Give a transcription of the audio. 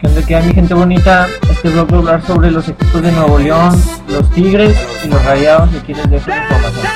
¿Qué onda que hay mi gente bonita? Este blog va a hablar sobre los equipos de Nuevo León, los Tigres y los Rayados y aquí les dejo la información.